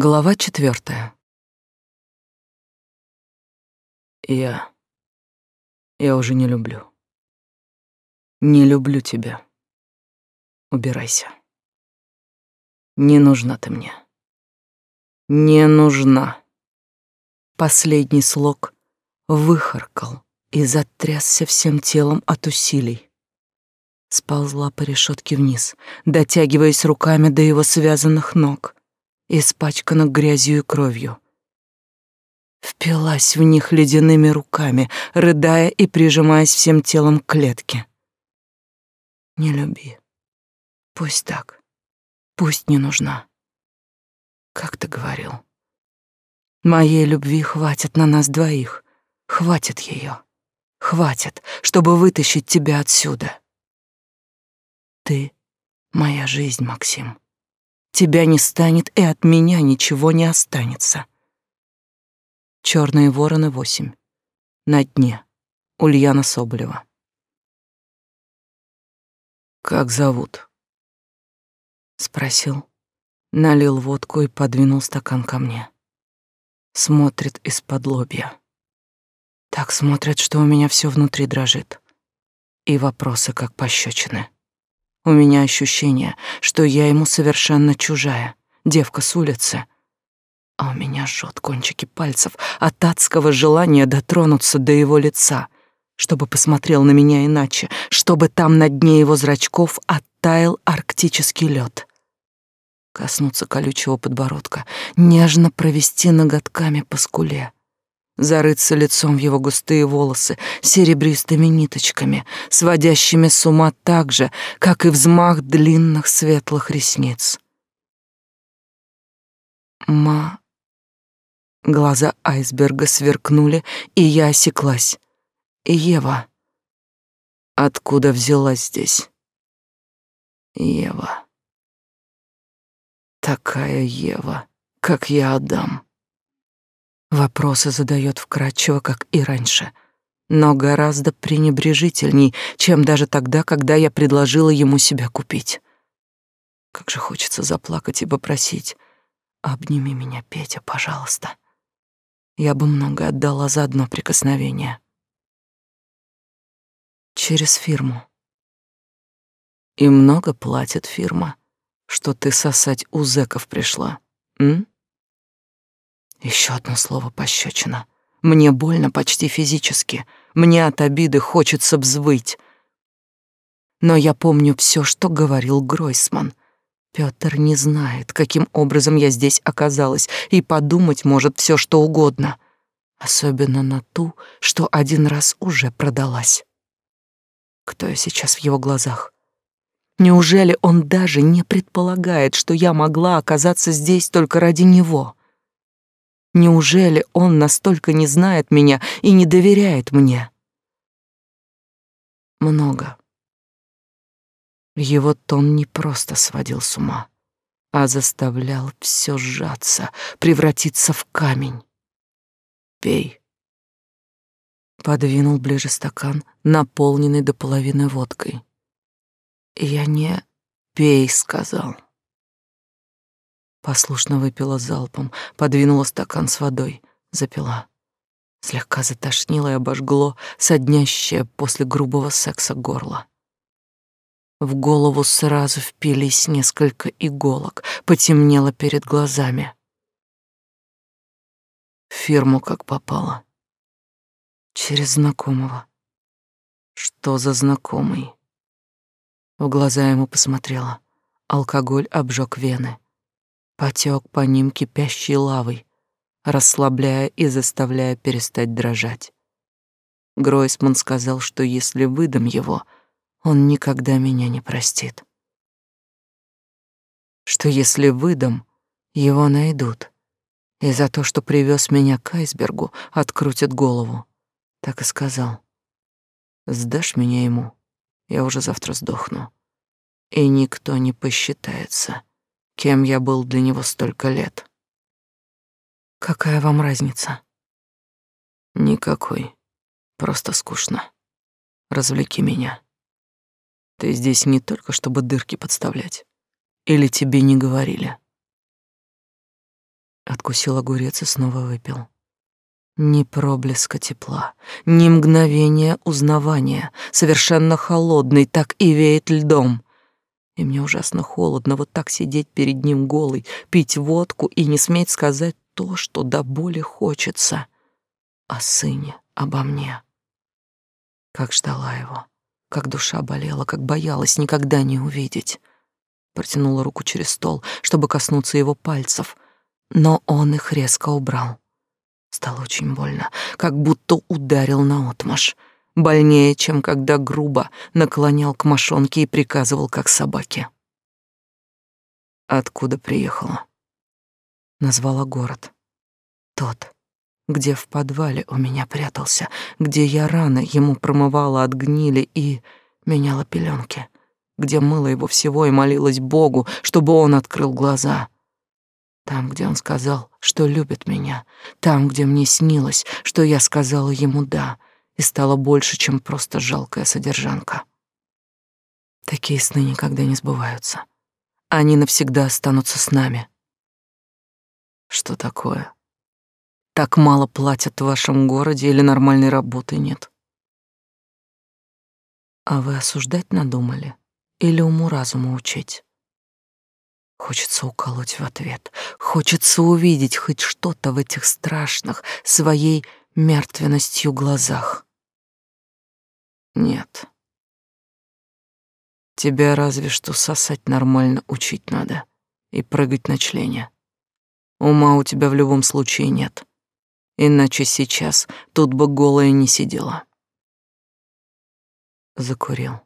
Глава четвертая. Я... Я уже не люблю. Не люблю тебя. Убирайся. Не нужна ты мне. Не нужна. Последний слог выхаркал и затрясся всем телом от усилий. Сползла по решетке вниз, дотягиваясь руками до его связанных ног — испачканных грязью и кровью. Впилась в них ледяными руками, рыдая и прижимаясь всем телом к клетке. Не люби. Пусть так. Пусть не нужна. Как ты говорил. Моей любви хватит на нас двоих. Хватит ее. Хватит, чтобы вытащить тебя отсюда. Ты — моя жизнь, Максим. Тебя не станет, и от меня ничего не останется. Черные вороны восемь. На дне. Ульяна Соболева. Как зовут? спросил. Налил водку и подвинул стакан ко мне. Смотрит из-под лобья. Так смотрит, что у меня все внутри дрожит. И вопросы как пощечины. У меня ощущение, что я ему совершенно чужая, девка с улицы. А у меня жжет кончики пальцев от адского желания дотронуться до его лица, чтобы посмотрел на меня иначе, чтобы там на дне его зрачков оттаял арктический лед. Коснуться колючего подбородка, нежно провести ноготками по скуле — зарыться лицом в его густые волосы серебристыми ниточками, сводящими с ума так же, как и взмах длинных светлых ресниц. Ма... Глаза айсберга сверкнули, и я осеклась. Ева. Откуда взялась здесь? Ева. Такая Ева, как я Адам. Вопросы задает вкратчиво, как и раньше, но гораздо пренебрежительней, чем даже тогда, когда я предложила ему себя купить. Как же хочется заплакать и попросить: "Обними меня, Петя, пожалуйста". Я бы много отдала за одно прикосновение. Через фирму. И много платит фирма, что ты сосать у зэков пришла, м? Еще одно слово пощечина. Мне больно почти физически. Мне от обиды хочется взвыть. Но я помню все, что говорил Гройсман. Пётр не знает, каким образом я здесь оказалась, и подумать может все, что угодно. Особенно на ту, что один раз уже продалась. Кто я сейчас в его глазах? Неужели он даже не предполагает, что я могла оказаться здесь только ради него? Неужели он настолько не знает меня и не доверяет мне? Много. Его тон не просто сводил с ума, а заставлял все сжаться, превратиться в камень. Пей. Подвинул ближе стакан, наполненный до половины водкой. Я не пей, сказал. Послушно выпила залпом, подвинула стакан с водой, запила. Слегка затошнило и обожгло соднящее после грубого секса горло. В голову сразу впились несколько иголок, потемнело перед глазами. Фирму как попало. Через знакомого. Что за знакомый? В глаза ему посмотрела. Алкоголь обжег вены потек по ним кипящей лавой, расслабляя и заставляя перестать дрожать. Гройсман сказал, что если выдам его, он никогда меня не простит. Что если выдам, его найдут, и за то, что привез меня к айсбергу, открутят голову. Так и сказал. Сдашь меня ему, я уже завтра сдохну. И никто не посчитается кем я был для него столько лет. Какая вам разница? Никакой. Просто скучно. Развлеки меня. Ты здесь не только чтобы дырки подставлять. Или тебе не говорили? Откусил огурец и снова выпил. Ни проблеска тепла, ни мгновения узнавания, совершенно холодный, так и веет льдом. И мне ужасно холодно вот так сидеть перед ним голый, пить водку и не сметь сказать то, что до боли хочется. О сыне, обо мне. Как ждала его, как душа болела, как боялась никогда не увидеть. Протянула руку через стол, чтобы коснуться его пальцев, но он их резко убрал. Стало очень больно, как будто ударил наотмашь. Больнее, чем когда грубо наклонял к мошонке и приказывал, как собаке. Откуда приехала? Назвала город. Тот, где в подвале у меня прятался, где я раны ему промывала от гнили и меняла пеленки, где мыла его всего и молилась Богу, чтобы он открыл глаза. Там, где он сказал, что любит меня, там, где мне снилось, что я сказала ему «да», и стало больше, чем просто жалкая содержанка. Такие сны никогда не сбываются. Они навсегда останутся с нами. Что такое? Так мало платят в вашем городе или нормальной работы нет? А вы осуждать надумали или уму-разуму учить? Хочется уколоть в ответ. Хочется увидеть хоть что-то в этих страшных, своей мертвенностью глазах. Нет. Тебя разве что сосать нормально учить надо и прыгать на члене. Ума у тебя в любом случае нет. Иначе сейчас тут бы голая не сидела. Закурил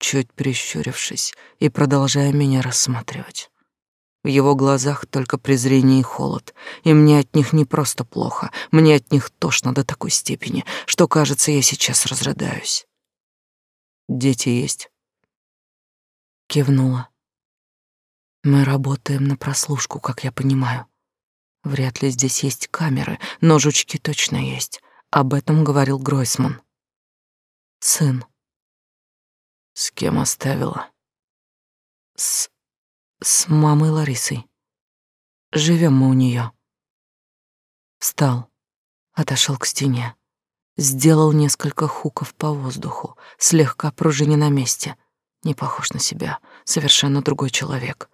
чуть прищурившись и продолжая меня рассматривать. В его глазах только презрение и холод, и мне от них не просто плохо, мне от них тошно до такой степени, что, кажется, я сейчас разрыдаюсь. «Дети есть?» Кивнула. «Мы работаем на прослушку, как я понимаю. Вряд ли здесь есть камеры, но жучки точно есть. Об этом говорил Гройсман. Сын, с кем оставила? С... с мамой Ларисой. Живем мы у нее. Встал, отошел к стене, сделал несколько хуков по воздуху, слегка пружиня на месте. Не похож на себя, совершенно другой человек.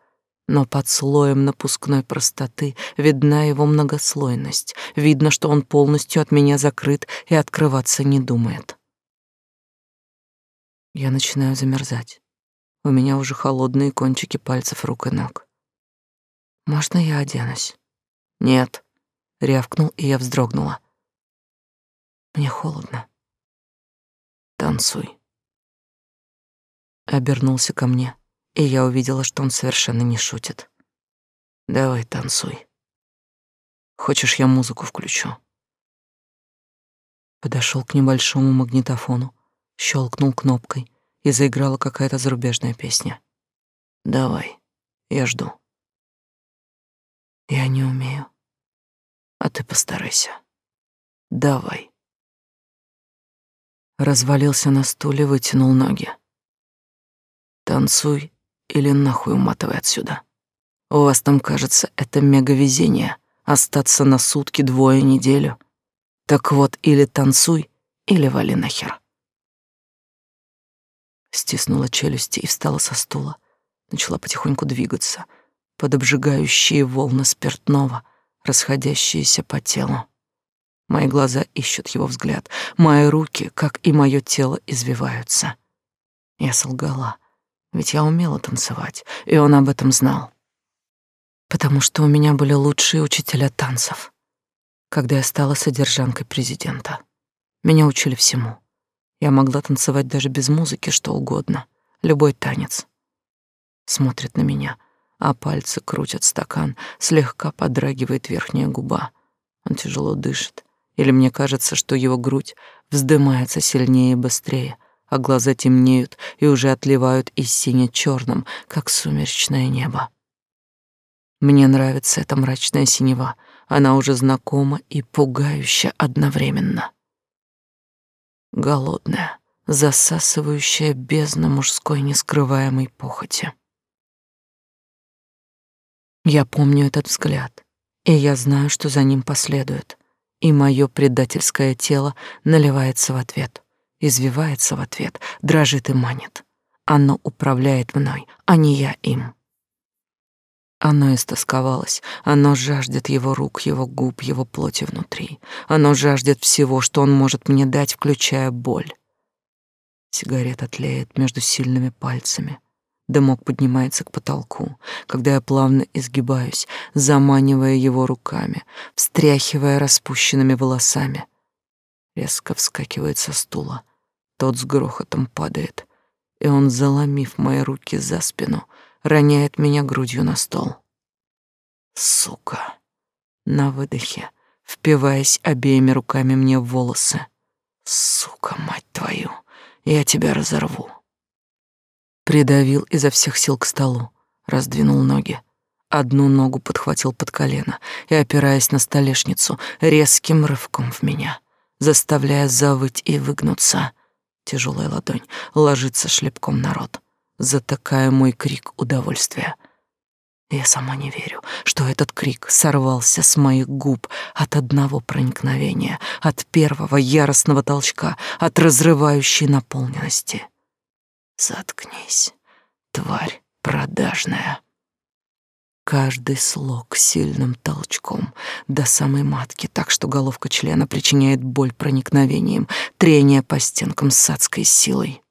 Но под слоем напускной простоты видна его многослойность. Видно, что он полностью от меня закрыт и открываться не думает. Я начинаю замерзать. У меня уже холодные кончики пальцев рук и ног. Можно я оденусь? Нет, рявкнул, и я вздрогнула. Мне холодно. Танцуй. Обернулся ко мне, и я увидела, что он совершенно не шутит. Давай танцуй. Хочешь, я музыку включу? Подошел к небольшому магнитофону, щелкнул кнопкой, и заиграла какая-то зарубежная песня. Давай, я жду. Я не умею. А ты постарайся. Давай. Развалился на стуле, вытянул ноги. Танцуй или нахуй уматывай отсюда. У вас там, кажется, это мега-везение — остаться на сутки, двое, неделю. Так вот, или танцуй, или вали нахер стиснула челюсти и встала со стула. Начала потихоньку двигаться под обжигающие волны спиртного, расходящиеся по телу. Мои глаза ищут его взгляд, мои руки, как и мое тело, извиваются. Я солгала, ведь я умела танцевать, и он об этом знал. Потому что у меня были лучшие учителя танцев, когда я стала содержанкой президента. Меня учили всему — я могла танцевать даже без музыки, что угодно, любой танец. Смотрит на меня, а пальцы крутят стакан, слегка подрагивает верхняя губа. Он тяжело дышит, или мне кажется, что его грудь вздымается сильнее и быстрее, а глаза темнеют и уже отливают из сине черным как сумеречное небо. Мне нравится эта мрачная синева, она уже знакома и пугающая одновременно голодная, засасывающая бездна мужской нескрываемой похоти. Я помню этот взгляд И я знаю, что за ним последует. И мое предательское тело наливается в ответ, извивается в ответ, дрожит и манит. Оно управляет мной, а не я им. Оно истосковалось, оно жаждет его рук, его губ, его плоти внутри. Оно жаждет всего, что он может мне дать, включая боль. Сигарета тлеет между сильными пальцами. Дымок поднимается к потолку, когда я плавно изгибаюсь, заманивая его руками, встряхивая распущенными волосами. Резко вскакивает со стула. Тот с грохотом падает, и он, заломив мои руки за спину, роняет меня грудью на стол. Сука. На выдохе, впиваясь обеими руками мне в волосы. Сука, мать твою, я тебя разорву. Придавил изо всех сил к столу, раздвинул ноги. Одну ногу подхватил под колено и, опираясь на столешницу, резким рывком в меня, заставляя завыть и выгнуться. Тяжелая ладонь ложится шлепком на рот, затыкая мой крик удовольствия. Я сама не верю, что этот крик сорвался с моих губ от одного проникновения, от первого яростного толчка, от разрывающей наполненности. Заткнись, тварь продажная. Каждый слог сильным толчком до самой матки, так что головка члена причиняет боль проникновением, трение по стенкам с адской силой.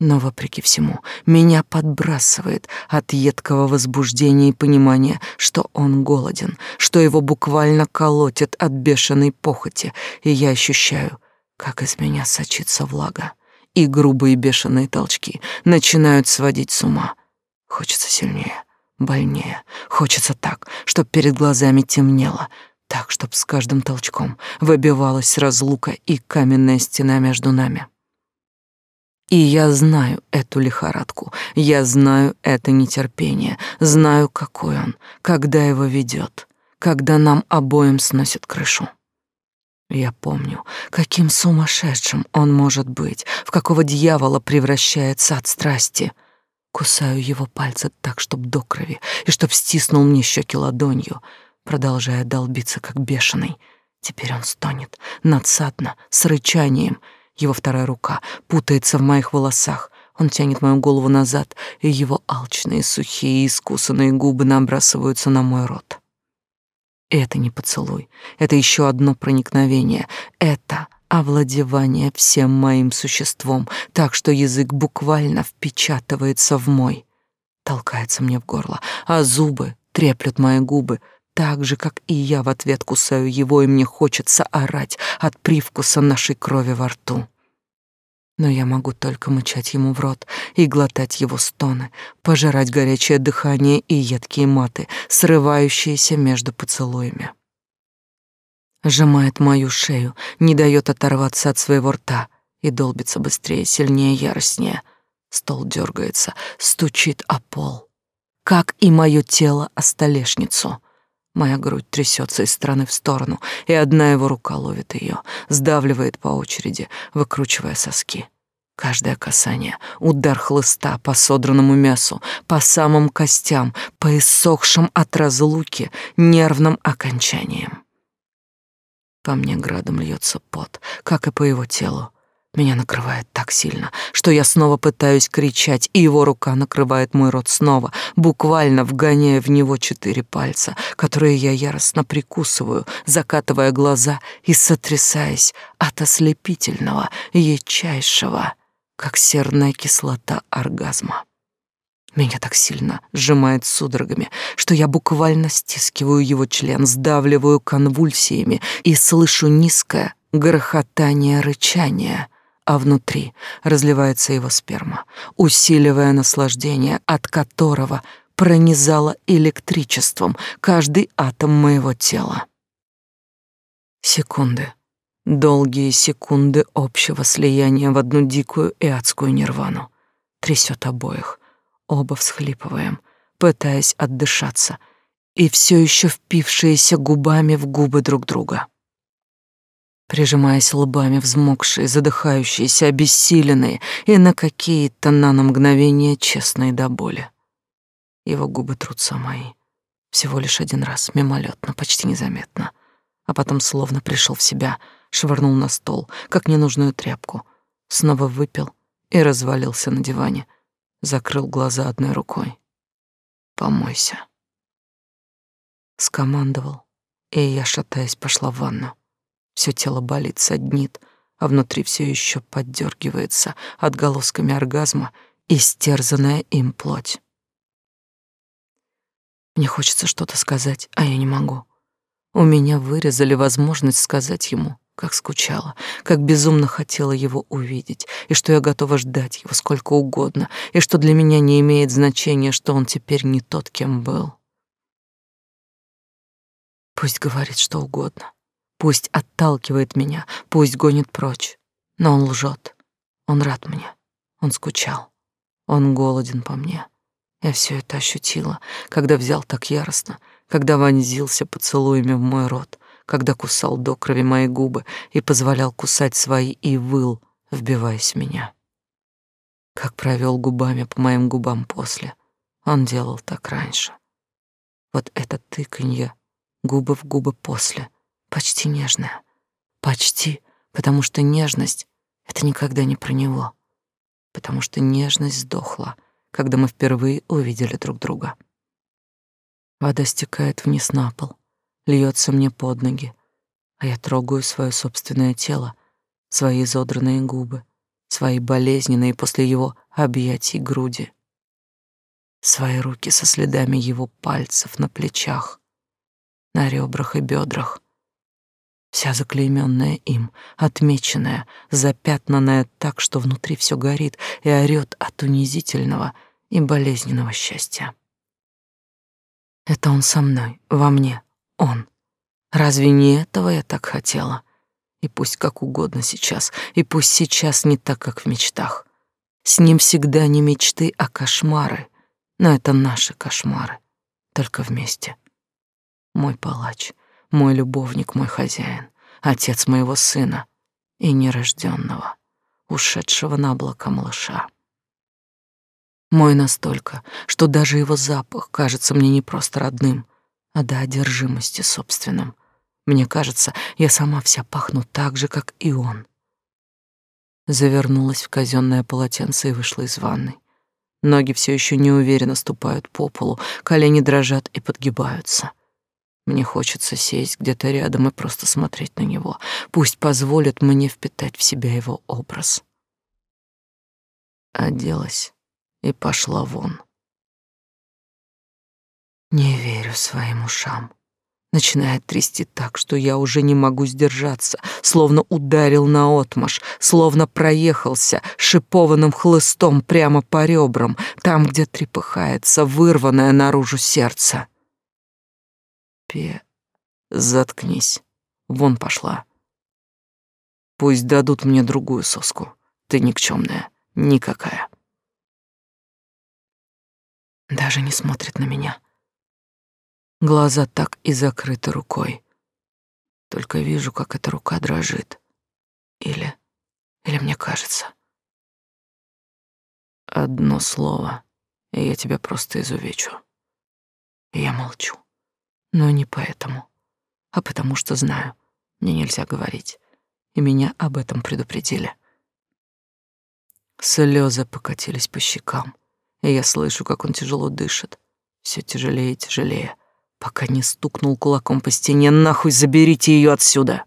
Но, вопреки всему, меня подбрасывает от едкого возбуждения и понимания, что он голоден, что его буквально колотит от бешеной похоти, и я ощущаю, как из меня сочится влага и грубые бешеные толчки начинают сводить с ума. Хочется сильнее, больнее, хочется так, чтоб перед глазами темнело, так, чтоб с каждым толчком выбивалась разлука и каменная стена между нами. И я знаю эту лихорадку, я знаю это нетерпение, знаю, какой он, когда его ведет, когда нам обоим сносит крышу. Я помню, каким сумасшедшим он может быть, в какого дьявола превращается от страсти. Кусаю его пальцы так, чтоб до крови, и чтоб стиснул мне щеки ладонью, продолжая долбиться, как бешеный. Теперь он стонет, надсадно, с рычанием. Его вторая рука путается в моих волосах. Он тянет мою голову назад, и его алчные, сухие, искусанные губы набрасываются на мой рот. Это не поцелуй, это еще одно проникновение, это овладевание всем моим существом, так что язык буквально впечатывается в мой, толкается мне в горло, а зубы треплют мои губы, так же, как и я в ответ кусаю его, и мне хочется орать от привкуса нашей крови во рту но я могу только мычать ему в рот и глотать его стоны, пожирать горячее дыхание и едкие маты, срывающиеся между поцелуями. Сжимает мою шею, не дает оторваться от своего рта и долбится быстрее, сильнее, яростнее. Стол дергается, стучит о пол, как и мое тело о столешницу. Моя грудь трясется из стороны в сторону, и одна его рука ловит ее, сдавливает по очереди, выкручивая соски. Каждое касание — удар хлыста по содранному мясу, по самым костям, по иссохшим от разлуки нервным окончаниям. По мне градом льется пот, как и по его телу. Меня накрывает так сильно, что я снова пытаюсь кричать, и его рука накрывает мой рот снова, буквально вгоняя в него четыре пальца, которые я яростно прикусываю, закатывая глаза и сотрясаясь от ослепительного, ячайшего, как серная кислота оргазма. Меня так сильно сжимает судорогами, что я буквально стискиваю его член, сдавливаю конвульсиями и слышу низкое грохотание рычания — а внутри разливается его сперма, усиливая наслаждение, от которого пронизало электричеством каждый атом моего тела. Секунды, долгие секунды общего слияния в одну дикую и адскую нирвану. Трясет обоих, оба всхлипываем, пытаясь отдышаться, и все еще впившиеся губами в губы друг друга прижимаясь лбами взмокшие, задыхающиеся, обессиленные и на какие-то нано мгновения честные до боли. Его губы трутся мои, Всего лишь один раз, мимолетно, почти незаметно. А потом словно пришел в себя, швырнул на стол, как ненужную тряпку. Снова выпил и развалился на диване. Закрыл глаза одной рукой. «Помойся». Скомандовал, и я, шатаясь, пошла в ванну. Все тело болит, саднит, а внутри все еще поддергивается отголосками оргазма и стерзанная им плоть. Мне хочется что-то сказать, а я не могу. У меня вырезали возможность сказать ему, как скучала, как безумно хотела его увидеть, и что я готова ждать его сколько угодно, и что для меня не имеет значения, что он теперь не тот, кем был. Пусть говорит что угодно, пусть отталкивает меня, пусть гонит прочь, но он лжет. Он рад мне, он скучал, он голоден по мне. Я все это ощутила, когда взял так яростно, когда вонзился поцелуями в мой рот, когда кусал до крови мои губы и позволял кусать свои и выл, вбиваясь в меня. Как провел губами по моим губам после. Он делал так раньше. Вот это тыканье, губы в губы после, почти нежное. Почти, потому что нежность — это никогда не про него. Потому что нежность сдохла — когда мы впервые увидели друг друга. Вода стекает вниз на пол, льется мне под ноги, а я трогаю свое собственное тело, свои изодранные губы, свои болезненные после его объятий груди, свои руки со следами его пальцев на плечах, на ребрах и бедрах, вся заклейменная им, отмеченная, запятнанная так, что внутри все горит и орёт от унизительного и болезненного счастья. Это он со мной, во мне, он. Разве не этого я так хотела? И пусть как угодно сейчас, и пусть сейчас не так, как в мечтах. С ним всегда не мечты, а кошмары. Но это наши кошмары, только вместе. Мой палач — мой любовник, мой хозяин, отец моего сына и нерожденного, ушедшего на облака малыша. Мой настолько, что даже его запах кажется мне не просто родным, а до одержимости собственным. Мне кажется, я сама вся пахну так же, как и он. Завернулась в казенное полотенце и вышла из ванной. Ноги все еще неуверенно ступают по полу, колени дрожат и подгибаются. Мне хочется сесть где-то рядом и просто смотреть на него. Пусть позволит мне впитать в себя его образ. Оделась и пошла вон. Не верю своим ушам. Начинает трясти так, что я уже не могу сдержаться, словно ударил наотмашь, словно проехался шипованным хлыстом прямо по ребрам, там, где трепыхается вырванное наружу сердце. Пе... Заткнись. Вон пошла. Пусть дадут мне другую соску. Ты никчемная. Никакая. Даже не смотрит на меня. Глаза так и закрыты рукой. Только вижу, как эта рука дрожит. Или... Или мне кажется. Одно слово, и я тебя просто изувечу. Я молчу. Но не поэтому, а потому что знаю, мне нельзя говорить, и меня об этом предупредили. Слезы покатились по щекам, и я слышу, как он тяжело дышит, все тяжелее и тяжелее, пока не стукнул кулаком по стене. Нахуй заберите ее отсюда.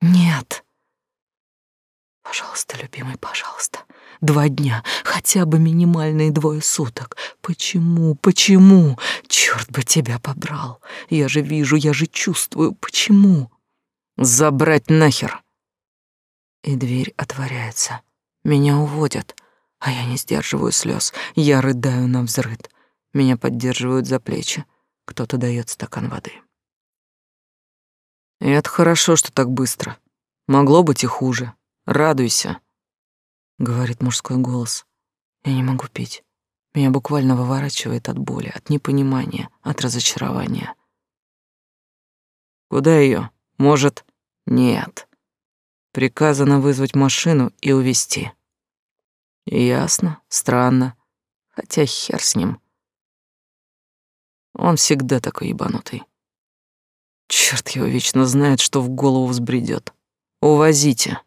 Нет. Пожалуйста, любимый, пожалуйста. Два дня, хотя бы минимальные двое суток. Почему, почему? Черт бы тебя побрал. Я же вижу, я же чувствую. Почему? Забрать нахер. И дверь отворяется. Меня уводят, а я не сдерживаю слез. Я рыдаю на взрыд. Меня поддерживают за плечи. Кто-то дает стакан воды. И это хорошо, что так быстро. Могло быть и хуже. Радуйся говорит мужской голос. Я не могу пить. Меня буквально выворачивает от боли, от непонимания, от разочарования. Куда ее? Может, нет. Приказано вызвать машину и увезти. Ясно, странно. Хотя хер с ним. Он всегда такой ебанутый. Черт его вечно знает, что в голову взбредет. Увозите.